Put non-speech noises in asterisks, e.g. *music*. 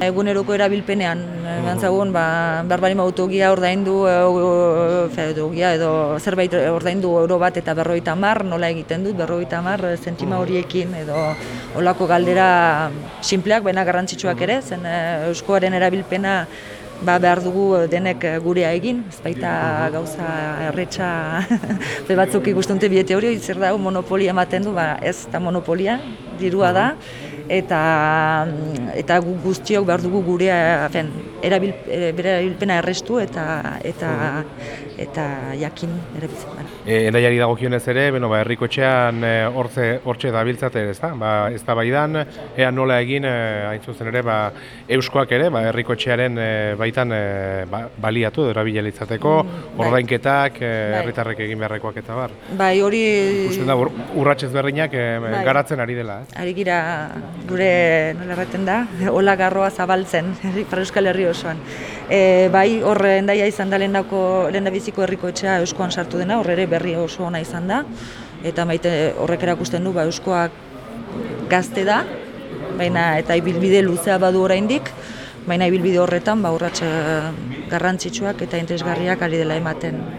Eguneroko erabilpenean, gantzagun, ba, barbarim autogia ordaindu, e, fe, autogia edo zerbait ordaindu euro bat eta berroita mar, nola egiten dut, berroita mar zentima horiekin edo olako galdera sinpleak, baina garrantzitsuak ere, zen euskoaren erabilpena ba, behar dugu denek gurea egin, ez baita gauza erretxa *laughs* be batzuk ikustunte biete hori, zer da, monopolia ematen du, ba, ez da monopolia, dirua da, eta eta gu guztiok behar dugu gurea fen, erabil, e, bere erabilpena errestu eta eta eta jakin erabiltzen bana. E, endaiari dagokionez ere, beno, ba, herriko etxean e, hortze, hortxe dabiltzate, ez da? Ba, ez da baidan, ea nola egin, e, hain zuzen ere, ba, euskoak ere, ba, herriko etxearen e, baitan e, ba, baliatu, erabila izateko, bai. ordainketak, e, Bai. herritarrek egin beharrekoak eta bar. Bai, hori Uste da, ur- urrats ezberdinak e, Bai. garatzen ari dela, ez? ari gira gure nola erraten da, *laughs* hola garroa zabaltzen, Ipar Euskal Herri osoan. E, bai, hor endaia izan da lehendako, lehendabiziko herriko etxea euskoan sartu dena, hor ere berri oso ona izan da, eta maite horrek erakusten du, ba, euskoak gazte da, baina eta ibilbide luzea badu oraindik, baina ibilbide horretan ba urrats eh, garrantzitsuak eta interesgarriak ari dela ematen.